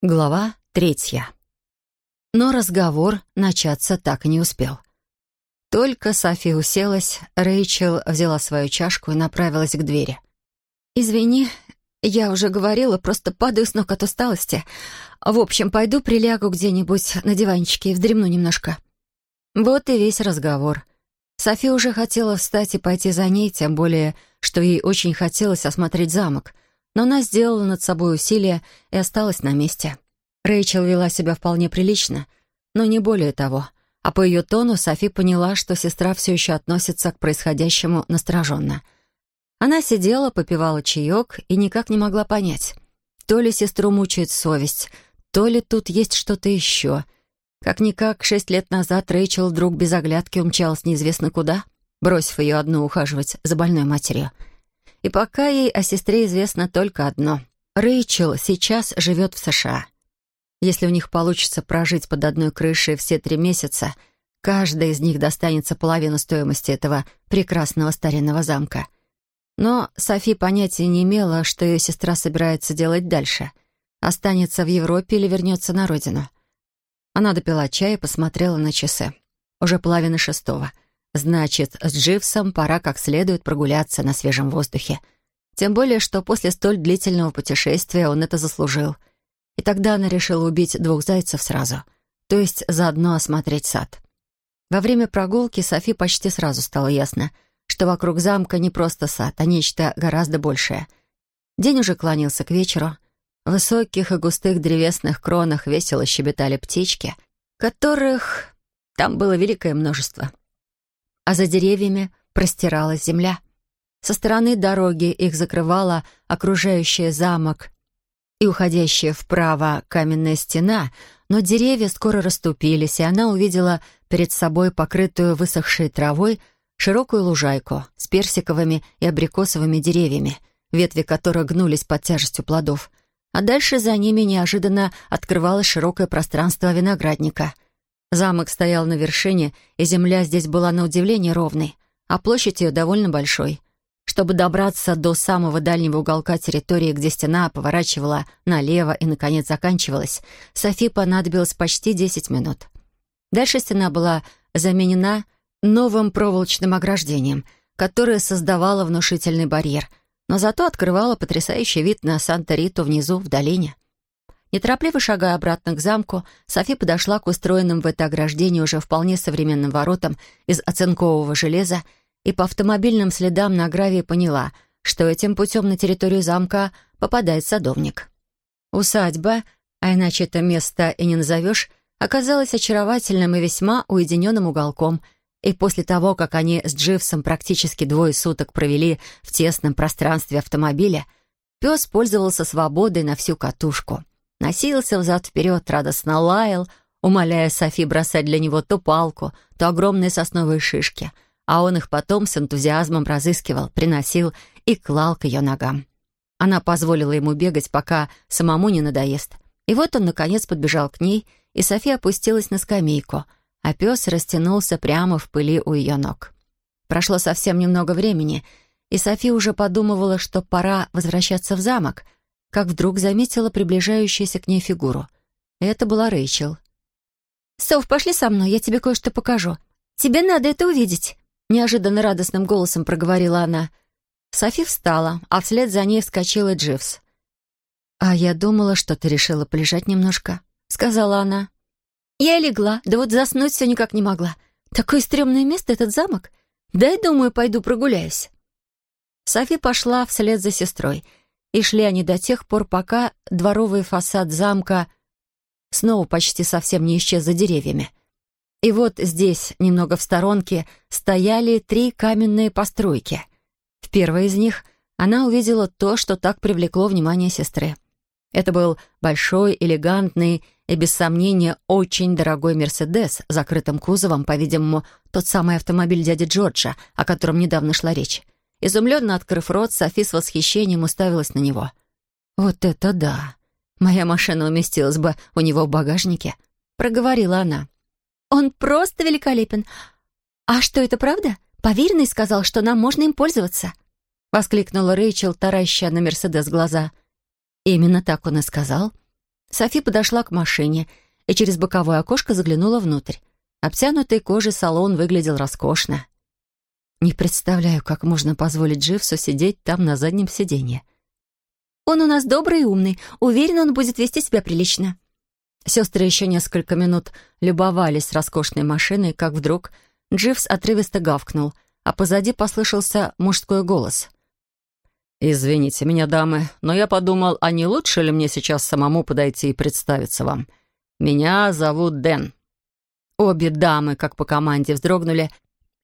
Глава третья. Но разговор начаться так и не успел. Только Софи уселась, Рэйчел взяла свою чашку и направилась к двери. «Извини, я уже говорила, просто падаю с ног от усталости. В общем, пойду прилягу где-нибудь на диванчике и вздремну немножко». Вот и весь разговор. Софи уже хотела встать и пойти за ней, тем более, что ей очень хотелось осмотреть замок — но она сделала над собой усилие и осталась на месте. Рэйчел вела себя вполне прилично, но не более того. А по ее тону Софи поняла, что сестра все еще относится к происходящему настороженно. Она сидела, попивала чаек и никак не могла понять, то ли сестру мучает совесть, то ли тут есть что-то еще. Как-никак, шесть лет назад Рэйчел вдруг без оглядки умчалась неизвестно куда, бросив ее одну ухаживать за больной матерью — и пока ей о сестре известно только одно. Рэйчел сейчас живет в США. Если у них получится прожить под одной крышей все три месяца, каждая из них достанется половину стоимости этого прекрасного старинного замка. Но Софи понятия не имела, что ее сестра собирается делать дальше. Останется в Европе или вернется на родину. Она допила чай и посмотрела на часы. Уже половина шестого — Значит, с Дживсом пора как следует прогуляться на свежем воздухе. Тем более, что после столь длительного путешествия он это заслужил. И тогда она решила убить двух зайцев сразу, то есть заодно осмотреть сад. Во время прогулки Софи почти сразу стало ясно, что вокруг замка не просто сад, а нечто гораздо большее. День уже клонился к вечеру. В высоких и густых древесных кронах весело щебетали птички, которых там было великое множество а за деревьями простиралась земля. Со стороны дороги их закрывала окружающая замок и уходящая вправо каменная стена, но деревья скоро расступились, и она увидела перед собой покрытую высохшей травой широкую лужайку с персиковыми и абрикосовыми деревьями, ветви которых гнулись под тяжестью плодов. А дальше за ними неожиданно открывалось широкое пространство виноградника — Замок стоял на вершине, и земля здесь была на удивление ровной, а площадь ее довольно большой. Чтобы добраться до самого дальнего уголка территории, где стена поворачивала налево и, наконец, заканчивалась, Софи понадобилось почти 10 минут. Дальше стена была заменена новым проволочным ограждением, которое создавало внушительный барьер, но зато открывало потрясающий вид на Санта-Риту внизу, в долине. Неторопливо шагая обратно к замку, Софи подошла к устроенным в это ограждение уже вполне современным воротам из оцинкового железа и по автомобильным следам на гравии поняла, что этим путем на территорию замка попадает садовник. Усадьба, а иначе это место и не назовешь, оказалась очаровательным и весьма уединенным уголком, и после того, как они с Дживсом практически двое суток провели в тесном пространстве автомобиля, пес пользовался свободой на всю катушку — Носился взад-вперед, радостно лаял, умоляя Софи бросать для него то палку, то огромные сосновые шишки, а он их потом с энтузиазмом разыскивал, приносил и клал к ее ногам. Она позволила ему бегать, пока самому не надоест. И вот он, наконец, подбежал к ней, и София опустилась на скамейку, а пес растянулся прямо в пыли у ее ног. Прошло совсем немного времени, и София уже подумывала, что пора возвращаться в замок — как вдруг заметила приближающуюся к ней фигуру. Это была Рэйчел. «Соф, пошли со мной, я тебе кое-что покажу. Тебе надо это увидеть», — неожиданно радостным голосом проговорила она. Софи встала, а вслед за ней вскочила Дживс. «А я думала, что ты решила полежать немножко», — сказала она. «Я легла, да вот заснуть все никак не могла. Такое стрёмное место этот замок. Дай, думаю, пойду прогуляюсь». Софи пошла вслед за сестрой — и шли они до тех пор, пока дворовый фасад замка снова почти совсем не исчез за деревьями. И вот здесь, немного в сторонке, стояли три каменные постройки. В первой из них она увидела то, что так привлекло внимание сестры. Это был большой, элегантный и, без сомнения, очень дорогой «Мерседес» с закрытым кузовом, по-видимому, тот самый автомобиль дяди Джорджа, о котором недавно шла речь. Изумленно открыв рот, Софи с восхищением уставилась на него. «Вот это да! Моя машина уместилась бы у него в багажнике», — проговорила она. «Он просто великолепен! А что, это правда? Поверенный сказал, что нам можно им пользоваться!» — воскликнула Рэйчел, тараща на Мерседес глаза. «Именно так он и сказал. Софи подошла к машине и через боковое окошко заглянула внутрь. Обтянутый кожей салон выглядел роскошно. Не представляю, как можно позволить Дживсу сидеть там на заднем сиденье. «Он у нас добрый и умный. Уверен, он будет вести себя прилично». Сестры еще несколько минут любовались роскошной машиной, как вдруг Дживс отрывисто гавкнул, а позади послышался мужской голос. «Извините меня, дамы, но я подумал, а не лучше ли мне сейчас самому подойти и представиться вам? Меня зовут Дэн». Обе дамы, как по команде, вздрогнули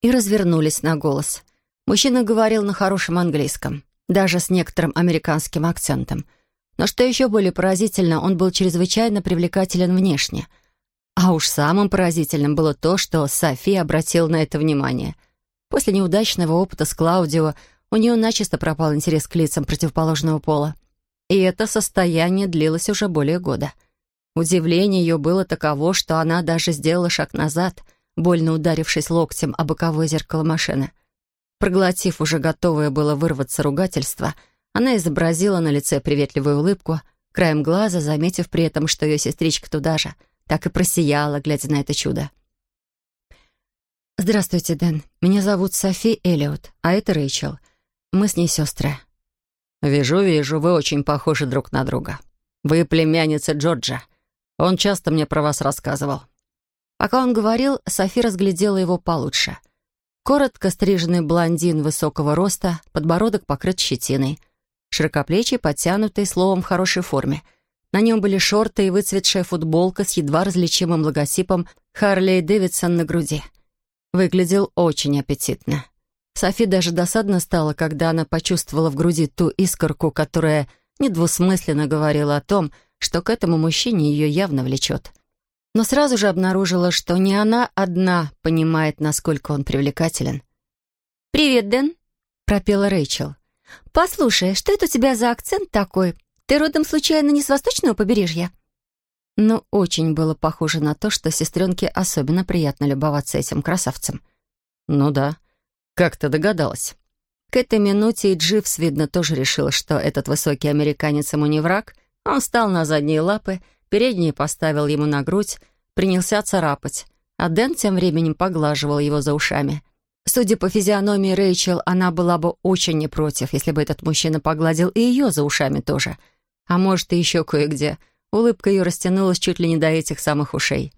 и развернулись на голос. Мужчина говорил на хорошем английском, даже с некоторым американским акцентом. Но что еще более поразительно, он был чрезвычайно привлекателен внешне. А уж самым поразительным было то, что Софи обратила на это внимание. После неудачного опыта с Клаудио у нее начисто пропал интерес к лицам противоположного пола. И это состояние длилось уже более года. Удивление ее было таково, что она даже сделала шаг назад, больно ударившись локтем о боковое зеркало машины. Проглотив уже готовое было вырваться ругательство, она изобразила на лице приветливую улыбку, краем глаза заметив при этом, что ее сестричка туда же, так и просияла, глядя на это чудо. «Здравствуйте, Дэн. Меня зовут Софи Эллиот, а это Рэйчел. Мы с ней сестры». «Вижу, вижу, вы очень похожи друг на друга. Вы племянница Джорджа. Он часто мне про вас рассказывал». Пока он говорил, Софи разглядела его получше. Коротко стриженный блондин высокого роста, подбородок покрыт щетиной. Широкоплечий, подтянутый, словом, в хорошей форме. На нем были шорты и выцветшая футболка с едва различимым логотипом «Харлей Дэвидсон» на груди. Выглядел очень аппетитно. Софи даже досадно стало, когда она почувствовала в груди ту искорку, которая недвусмысленно говорила о том, что к этому мужчине ее явно влечет. Но сразу же обнаружила, что не она одна понимает, насколько он привлекателен. «Привет, Дэн», — пропела Рэйчел. «Послушай, что это у тебя за акцент такой? Ты родом случайно не с восточного побережья?» Но очень было похоже на то, что сестренке особенно приятно любоваться этим красавцем. «Ну да», «Как ты догадалась?» К этой минуте и Дживс, видно, тоже решил, что этот высокий американец ему не враг. Он встал на задние лапы, передние поставил ему на грудь, принялся царапать, а Дэн тем временем поглаживал его за ушами. Судя по физиономии Рэйчел, она была бы очень не против, если бы этот мужчина погладил и ее за ушами тоже. А может, и еще кое-где. Улыбка ее растянулась чуть ли не до этих самых ушей.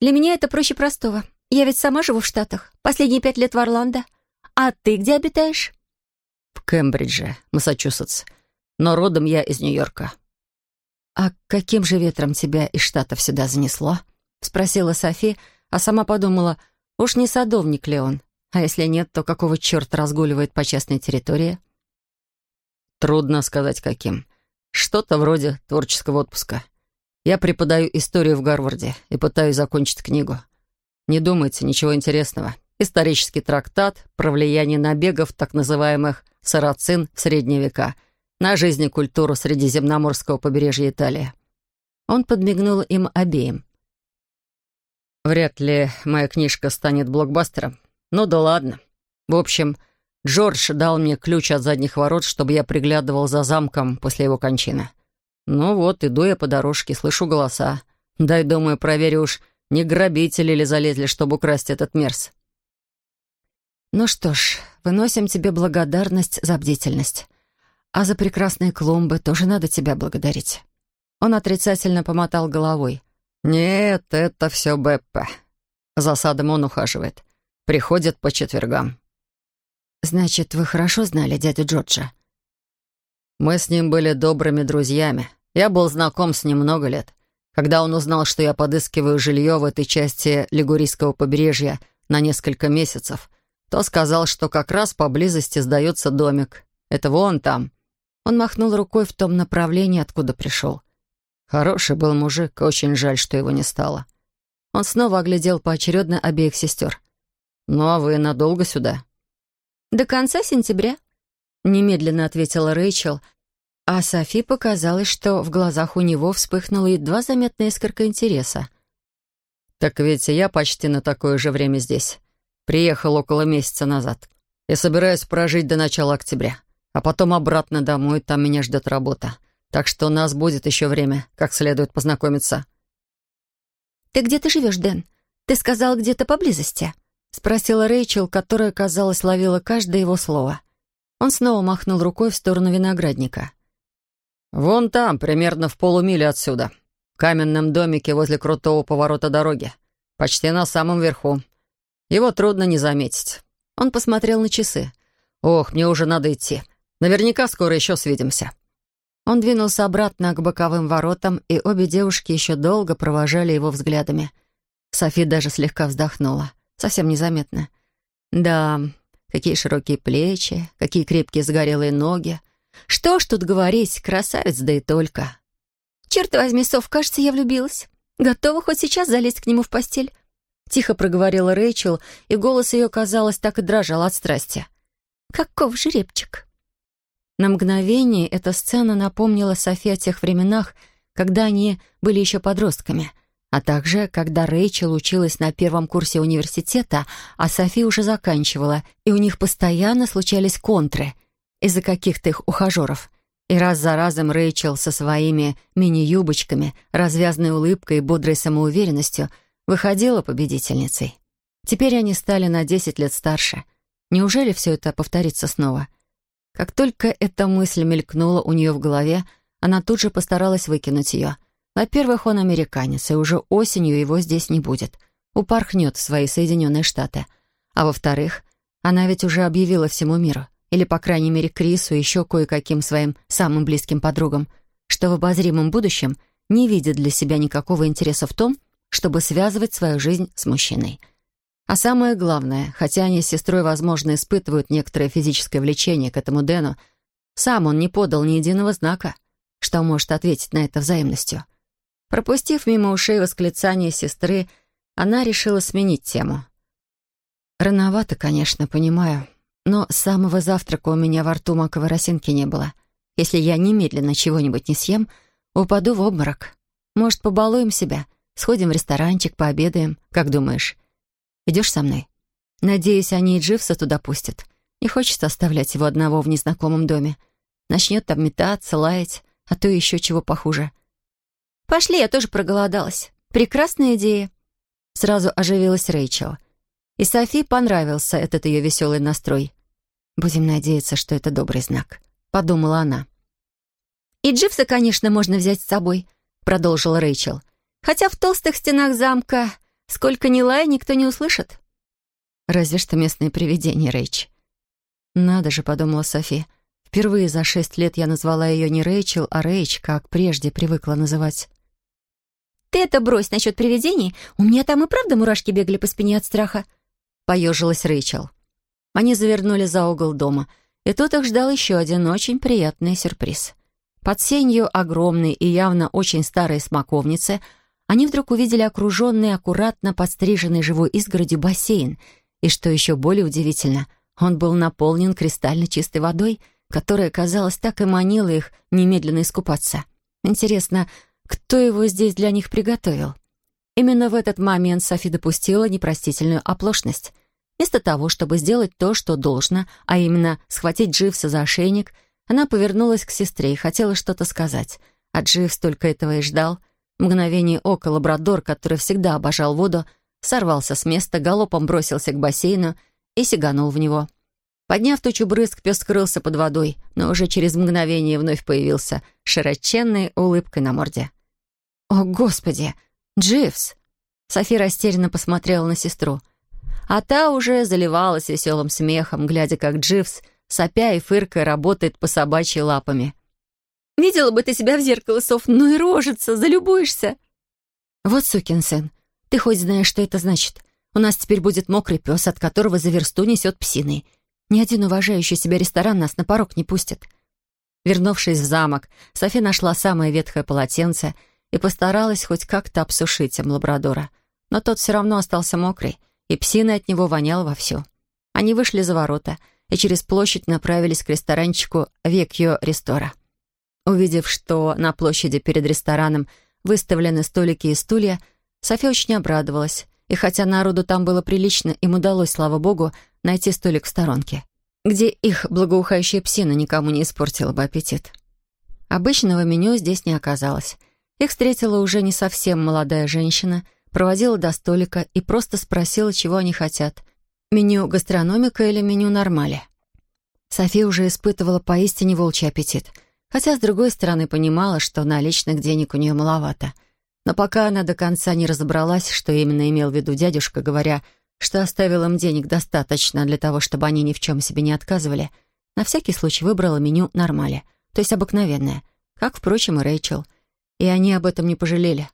«Для меня это проще простого. Я ведь сама живу в Штатах. Последние пять лет в Орландо. А ты где обитаешь?» «В Кембридже, Массачусетс. Но родом я из Нью-Йорка». «А каким же ветром тебя из Штатов сюда занесло?» — спросила Софи, а сама подумала, уж не садовник ли он? А если нет, то какого черта разгуливает по частной территории? Трудно сказать, каким. Что-то вроде творческого отпуска. Я преподаю историю в Гарварде и пытаюсь закончить книгу. Не думайте, ничего интересного. Исторический трактат про влияние набегов так называемых «сарацин» в средние века на жизнь и культуру средиземноморского побережья Италии. Он подмигнул им обеим. Вряд ли моя книжка станет блокбастером. Ну да ладно. В общем, Джордж дал мне ключ от задних ворот, чтобы я приглядывал за замком после его кончины. Ну вот, иду я по дорожке, слышу голоса. Дай, думаю, проверю уж, не грабители ли залезли, чтобы украсть этот мерз? Ну что ж, выносим тебе благодарность за бдительность. А за прекрасные клумбы тоже надо тебя благодарить. Он отрицательно помотал головой. «Нет, это все Беппе. За садом он ухаживает. Приходит по четвергам». «Значит, вы хорошо знали дядю Джорджа?» «Мы с ним были добрыми друзьями. Я был знаком с ним много лет. Когда он узнал, что я подыскиваю жилье в этой части Лигурийского побережья на несколько месяцев, то сказал, что как раз поблизости сдается домик. Это вон там. Он махнул рукой в том направлении, откуда пришел. Хороший был мужик, очень жаль, что его не стало. Он снова оглядел поочередно обеих сестер. «Ну а вы надолго сюда?» «До конца сентября», — немедленно ответила Рэйчел, а Софи показалось, что в глазах у него вспыхнула едва заметная искорка интереса. «Так ведь я почти на такое же время здесь. Приехал около месяца назад. Я собираюсь прожить до начала октября, а потом обратно домой, там меня ждет работа. так что у нас будет еще время, как следует познакомиться». «Ты где ты живешь, Дэн? Ты сказал, где-то поблизости?» — спросила Рэйчел, которая, казалось, ловила каждое его слово. Он снова махнул рукой в сторону виноградника. «Вон там, примерно в полумиле отсюда, в каменном домике возле крутого поворота дороги, почти на самом верху. Его трудно не заметить». Он посмотрел на часы. «Ох, мне уже надо идти. Наверняка скоро еще свидимся». Он двинулся обратно к боковым воротам, и обе девушки еще долго провожали его взглядами. Софи даже слегка вздохнула. Совсем незаметно. Да, какие широкие плечи, какие крепкие загорелые ноги. Что ж тут говорить, красавец, да и только. «Черт возьми, Соф, кажется, я влюбилась. Готова хоть сейчас залезть к нему в постель?» Тихо проговорила Рэйчел, и голос ее, казалось, так и дрожал от страсти. «Каков жеребчик!» На мгновение эта сцена напомнила Софи о тех временах, когда они были еще подростками, а также когда Рэйчел училась на первом курсе университета, а Софи уже заканчивала, и у них постоянно случались контры из-за каких-то их ухажеров. И раз за разом Рэйчел со своими мини-юбочками, развязанной улыбкой и бодрой самоуверенностью выходила победительницей. Теперь они стали на 10 лет старше. Неужели все это повторится снова? — как только эта мысль мелькнула у нее в голове, она тут же постаралась выкинуть ее. Во-первых, он американец, и уже осенью его здесь не будет. Упорхнет в свои Соединенные Штаты. А во-вторых, она ведь уже объявила всему миру, или, по крайней мере, Крису и еще кое-каким своим самым близким подругам, что в обозримом будущем не видит для себя никакого интереса в том, чтобы связывать свою жизнь с мужчиной — а самое главное, хотя они с сестрой, возможно, испытывают некоторое физическое влечение к этому Дэну, сам он не подал ни единого знака, что может ответить на это взаимностью. Пропустив мимо ушей восклицание сестры, она решила сменить тему. «Рановато, конечно, понимаю, но с самого завтрака у меня во рту маковой росинки не было. Если я немедленно чего-нибудь не съем, упаду в обморок. Может, побалуем себя, сходим в ресторанчик, пообедаем, как думаешь?» Идешь со мной? Надеюсь, они и Дживса туда пустят. Не хочется оставлять его одного в незнакомом доме. Начнет там метаться, лаять, а то еще чего похуже. «Пошли, я тоже проголодалась. Прекрасная идея». Сразу оживилась Рэйчел. И Софи понравился этот ее веселый настрой. «Будем надеяться, что это добрый знак», — подумала она. «И Дживса, конечно, можно взять с собой», — продолжила Рэйчел. «Хотя в толстых стенах замка Сколько ни лай, никто не услышит. Разве что местные привидения, Рэйч. Надо же, подумала Софи. Впервые за шесть лет я назвала ее не Рэйчел, а Рэйч, как прежде привыкла называть. «Ты это брось насчет привидений. У меня там и правда мурашки бегали по спине от страха», — поежилась Рэйчел. Они завернули за угол дома, и тут их ждал еще один очень приятный сюрприз. Под сенью огромной и явно очень старой смоковницы — они вдруг увидели окруженный аккуратно подстриженный живой изгородью бассейн, и, что еще более удивительно, он был наполнен кристально чистой водой, которая, казалось, так и манила их немедленно искупаться. Интересно, кто его здесь для них приготовил? Именно в этот момент Софи допустила непростительную оплошность. Вместо того, чтобы сделать то, что должно, а именно схватить Дживса за ошейник, она повернулась к сестре и хотела что-то сказать, а Дживс только этого и ждал — мгновение ока лабрадор, который всегда обожал воду, сорвался с места, галопом бросился к бассейну и сиганул в него. Подняв тучу брызг, пес скрылся под водой, но уже через мгновение вновь появился широченной улыбкой на морде. «О, Господи! Дживс!» Софи растерянно посмотрела на сестру. А та уже заливалась веселым смехом, глядя, как Дживс, сопя и фыркая, работает по собачьей лапами. Видела бы ты себя в зеркало, Соф, ну и рожица, залюбуешься. Вот сукин сын, ты хоть знаешь, что это значит? У нас теперь будет мокрый пес, от которого за версту несет псиной. Ни один уважающий себя ресторан нас на порог не пустит. Вернувшись в замок, Софи нашла самое ветхое полотенце и постаралась хоть как-то обсушить им лабрадора. Но тот все равно остался мокрый, и псина от него воняла вовсю. Они вышли за ворота и через площадь направились к ресторанчику «Векьо Рестора». Увидев, что на площади перед рестораном выставлены столики и стулья, София очень обрадовалась. И хотя народу там было прилично, им удалось, слава богу, найти столик в сторонке, где их благоухающая псина никому не испортила бы аппетит. Обычного меню здесь не оказалось. Их встретила уже не совсем молодая женщина, проводила до столика и просто спросила, чего они хотят. Меню гастрономика или меню нормали. София уже испытывала поистине волчий аппетит, хотя, с другой стороны, понимала, что наличных денег у нее маловато. Но пока она до конца не разобралась, что именно имел в виду дядюшка, говоря, что оставил им денег достаточно для того, чтобы они ни в чем себе не отказывали, на всякий случай выбрала меню нормали, то есть обыкновенное, как, впрочем, и Рэйчел. И они об этом не пожалели.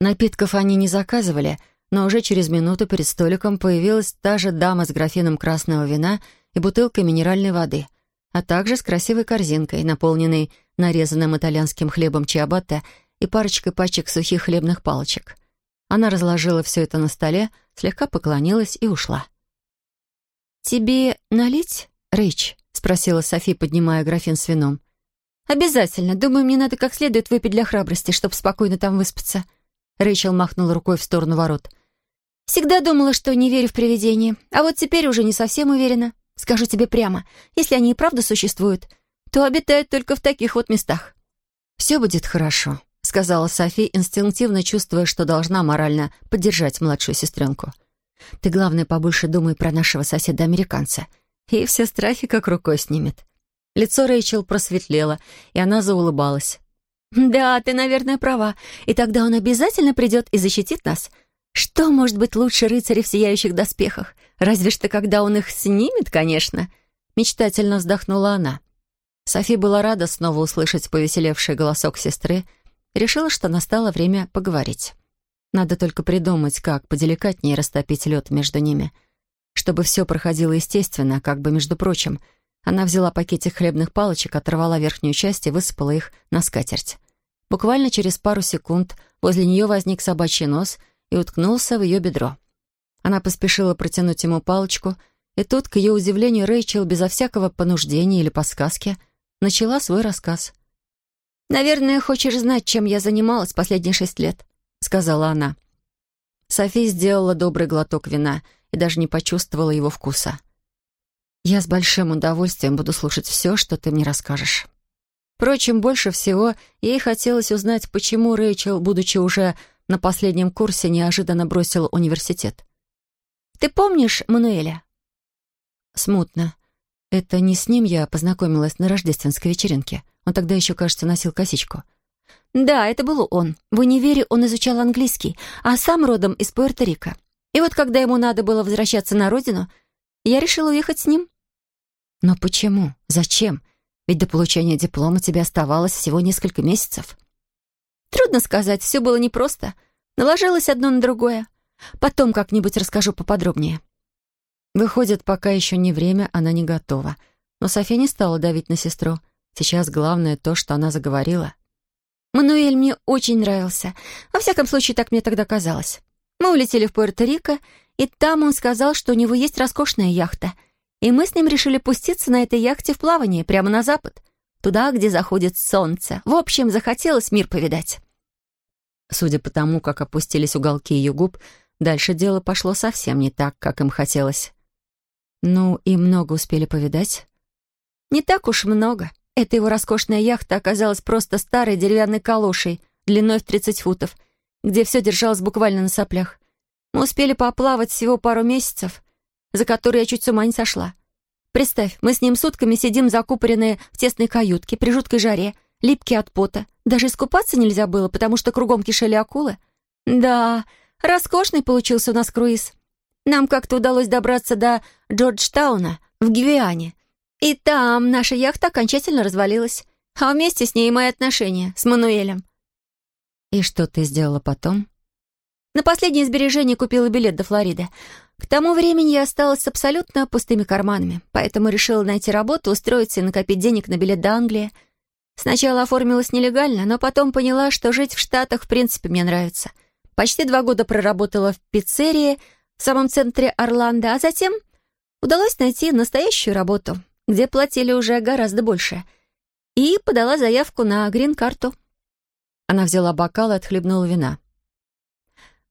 Напитков они не заказывали, но уже через минуту перед столиком появилась та же дама с графином красного вина и бутылкой минеральной воды, а также с красивой корзинкой, наполненной нарезанным итальянским хлебом чиабатта и парочкой пачек сухих хлебных палочек. Она разложила все это на столе, слегка поклонилась и ушла. «Тебе налить, Рэйч?» — спросила Софи, поднимая графин с вином. «Обязательно. Думаю, мне надо как следует выпить для храбрости, чтобы спокойно там выспаться». Рэйчел махнула рукой в сторону ворот. «Всегда думала, что не верю в привидения, а вот теперь уже не совсем уверена. Скажу тебе прямо, если они и правда существуют, то обитают только в таких вот местах». «Все будет хорошо», — сказала Софи, инстинктивно чувствуя, что должна морально поддержать младшую сестренку. «Ты, главное, побольше думай про нашего соседа-американца, и все страхи как рукой снимет». Лицо Рэйчел просветлело, и она заулыбалась. «Да, ты, наверное, права. И тогда он обязательно придет и защитит нас. Что может быть лучше рыцаря в сияющих доспехах? Разве что когда он их снимет, конечно». Мечтательно вздохнула она. Софи была рада снова услышать повеселевший голосок сестры, решила, что настало время поговорить. Надо только придумать, как поделикатнее растопить лед между ними, чтобы все проходило естественно, как бы, между прочим, она взяла пакетик хлебных палочек, оторвала верхнюю часть и высыпала их на скатерть. Буквально через пару секунд возле нее возник собачий нос и уткнулся в ее бедро. Она поспешила протянуть ему палочку, и тут, к ее удивлению, Рэйчел безо всякого понуждения или подсказки начала свой рассказ. «Наверное, хочешь знать, чем я занималась последние шесть лет», — сказала она. Софи сделала добрый глоток вина и даже не почувствовала его вкуса. «Я с большим удовольствием буду слушать все, что ты мне расскажешь». Впрочем, больше всего ей хотелось узнать, почему Рэйчел, будучи уже на последнем курсе, неожиданно бросила университет. «Ты помнишь Мануэля?» «Смутно. Это не с ним я познакомилась на рождественской вечеринке. Он тогда еще, кажется, носил косичку». «Да, это был он. В универе он изучал английский, а сам родом из Пуэрто-Рико. И вот когда ему надо было возвращаться на родину, я решила уехать с ним». «Но почему? Зачем? Ведь до получения диплома тебе оставалось всего несколько месяцев». «Трудно сказать, все было непросто. Наложилось одно на другое. Потом как-нибудь расскажу поподробнее». Выходит, пока еще не время, она не готова. Но София не стала давить на сестру. Сейчас главное то, что она заговорила. «Мануэль мне очень нравился. Во всяком случае, так мне тогда казалось. Мы улетели в Пуэрто-Рико, и там он сказал, что у него есть роскошная яхта — и мы с ним решили пуститься на этой яхте в плавание прямо на запад, туда, где заходит солнце. В общем, захотелось мир повидать. Судя по тому, как опустились уголки ее губ, дальше дело пошло совсем не так, как им хотелось. Ну, и много успели повидать? Не так уж много. Эта его роскошная яхта оказалась просто старой деревянной калошей, длиной в 30 футов, где все держалось буквально на соплях. Мы успели поплавать всего пару месяцев, за которой я чуть с ума не сошла. Представь, мы с ним сутками сидим закупоренные в тесной каютке при жуткой жаре, липкие от пота. Даже искупаться нельзя было, потому что кругом кишели акулы. Да, роскошный получился у нас круиз. Нам как-то удалось добраться до Джорджтауна в Гвиане. И там наша яхта окончательно развалилась. А вместе с ней мои отношения с Мануэлем. «И что ты сделала потом?» На последнее сбережение купила билет до Флориды. К тому времени я осталась с абсолютно пустыми карманами, поэтому решила найти работу, устроиться и накопить денег на билет до Англии. Сначала оформилась нелегально, но потом поняла, что жить в Штатах в принципе мне нравится. Почти два года проработала в пиццерии в самом центре Орландо, а затем удалось найти настоящую работу, где платили уже гораздо больше. И подала заявку на грин-карту. Она взяла бокал и отхлебнула вина.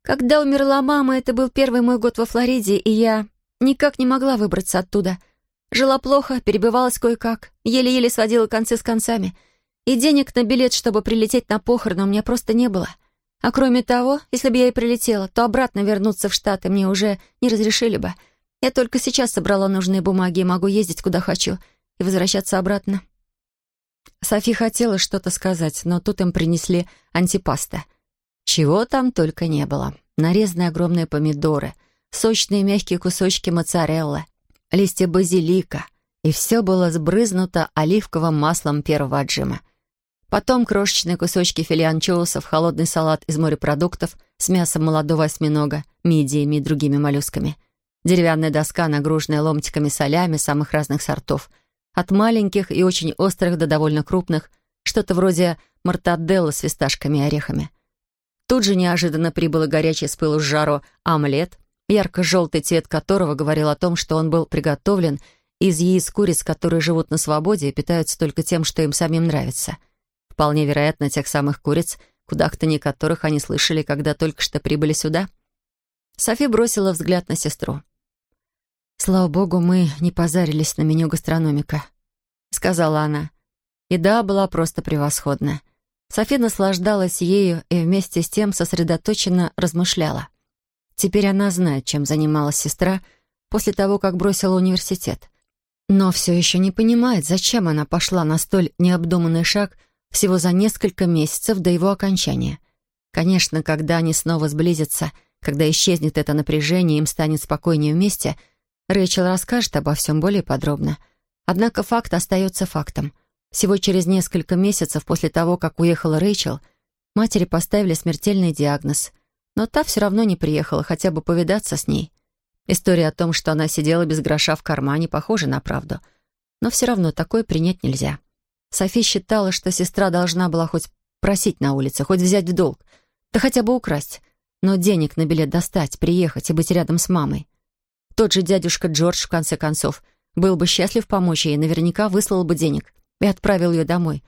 Когда умерла мама, это был первый мой год во Флориде, и я никак не могла выбраться оттуда. Жила плохо, перебивалась кое-как, еле-еле сводила концы с концами. И денег на билет, чтобы прилететь на похороны, у меня просто не было. А кроме того, если бы я и прилетела, то обратно вернуться в Штаты мне уже не разрешили бы. Я только сейчас собрала нужные бумаги и могу ездить куда хочу и возвращаться обратно. Софи хотела что-то сказать, но тут им принесли антипаста. Чего там только не было. Нарезанные огромные помидоры, сочные мягкие кусочки моцареллы, листья базилика. И все было сбрызнуто оливковым маслом первого отжима. Потом крошечные кусочки филе анчоусов, холодный салат из морепродуктов с мясом молодого осьминога, мидиями и другими моллюсками. Деревянная доска, нагруженная ломтиками солями самых разных сортов — от маленьких и очень острых до довольно крупных, что-то вроде мартаделла с фисташками и орехами. Тут же неожиданно прибыл горячий с пылу с жару омлет, ярко-желтый цвет которого говорил о том, что он был приготовлен из яиц куриц, которые живут на свободе и питаются только тем, что им самим нравится. Вполне вероятно, тех самых куриц, кудахтанье которых они слышали, когда только что прибыли сюда. Софи бросила взгляд на сестру. «Слава богу, мы не позарились на меню гастрономика», — сказала она. Еда была просто превосходная. Софи наслаждалась ею и вместе с тем сосредоточенно размышляла. Теперь она знает, чем занималась сестра после того, как бросила университет. Но все еще не понимает, зачем она пошла на столь необдуманный шаг всего за несколько месяцев до его окончания. Конечно, когда они снова сблизятся, когда исчезнет это напряжение, им станет спокойнее вместе — Рэйчел расскажет обо всем более подробно. Однако факт остается фактом. Всего через несколько месяцев после того, как уехала Рэйчел, матери поставили смертельный диагноз. Но та все равно не приехала, хотя бы повидаться с ней. История о том, что она сидела без гроша в кармане, похожа на правду. Но все равно такое принять нельзя. Софи считала, что сестра должна была хоть просить на улице, хоть взять в долг, да хотя бы украсть, но денег на билет достать, приехать и быть рядом с мамой. Тот же дядюшка Джордж, в конце концов, был бы счастлив помочь ей наверняка выслал бы денег и отправил ее домой.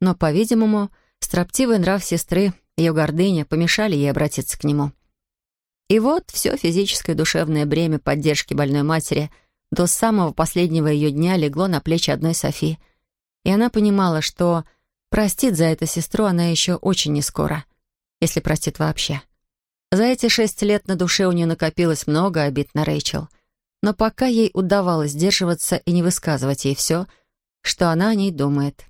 Но, по-видимому, строптивый нрав сестры, ее гордыня помешали ей обратиться к нему. И вот все физическое и душевное бремя поддержки больной матери до самого последнего ее дня легло на плечи одной Софи. И она понимала, что простит за это сестру она еще очень нескоро, если простит вообще. За эти шесть лет на душе у нее накопилось много обид на Рэйчел. Но пока ей удавалось сдерживаться и не высказывать ей все, что она о ней думает.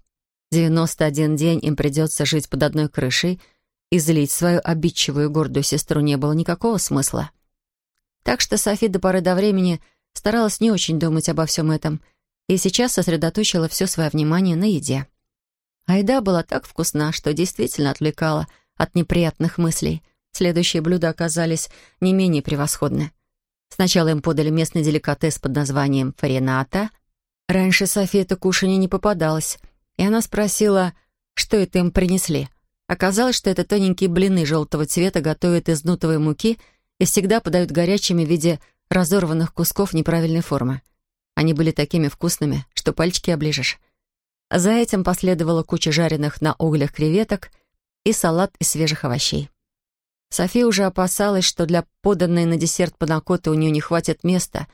91 день им придется жить под одной крышей, и злить свою обидчивую гордую сестру не было никакого смысла. Так что Софи до поры до времени старалась не очень думать обо всем этом и сейчас сосредоточила все свое внимание на еде. А еда была так вкусна, что действительно отвлекала от неприятных мыслей — Следующие блюда оказались не менее превосходны. Сначала им подали местный деликатес под названием фарината. Раньше Софии это кушанье не попадалось, и она спросила, что это им принесли. Оказалось, что это тоненькие блины желтого цвета готовят из нутовой муки и всегда подают горячими в виде разорванных кусков неправильной формы. Они были такими вкусными, что пальчики оближешь. За этим последовала куча жареных на углях креветок и салат из свежих овощей. София уже опасалась, что для поданной на десерт панакоты у нее не хватит места,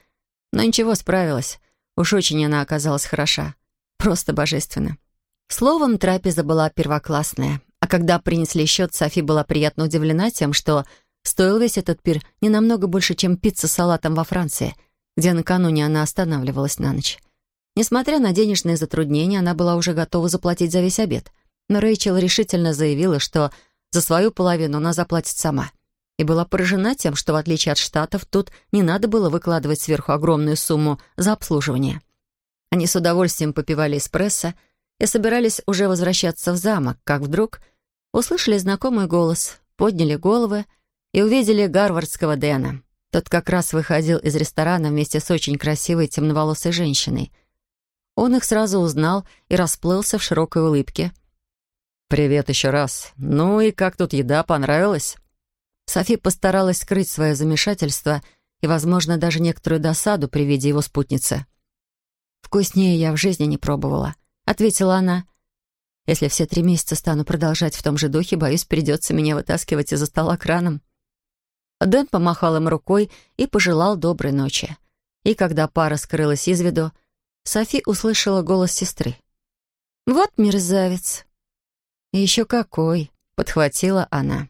но ничего, справилась. Уж очень она оказалась хороша. Просто божественно. Словом, трапеза была первоклассная. А когда принесли счет, Софи была приятно удивлена тем, что стоил весь этот пир не намного больше, чем пицца с салатом во Франции, где накануне она останавливалась на ночь. Несмотря на денежные затруднения, она была уже готова заплатить за весь обед. Но Рэйчел решительно заявила, что за свою половину она заплатит сама. И была поражена тем, что, в отличие от Штатов, тут не надо было выкладывать сверху огромную сумму за обслуживание. Они с удовольствием попивали эспрессо и собирались уже возвращаться в замок, как вдруг услышали знакомый голос, подняли головы и увидели гарвардского Дэна. Тот как раз выходил из ресторана вместе с очень красивой темноволосой женщиной. Он их сразу узнал и расплылся в широкой улыбке — «Привет еще раз. Ну и как тут еда, понравилась?» Софи постаралась скрыть свое замешательство и, возможно, даже некоторую досаду при виде его спутницы. «Вкуснее я в жизни не пробовала», — ответила она. «Если все три месяца стану продолжать в том же духе, боюсь, придется меня вытаскивать из-за стола краном». Дэн помахал им рукой и пожелал доброй ночи. И когда пара скрылась из виду, Софи услышала голос сестры. «Вот мерзавец!» «Еще какой!» — подхватила она.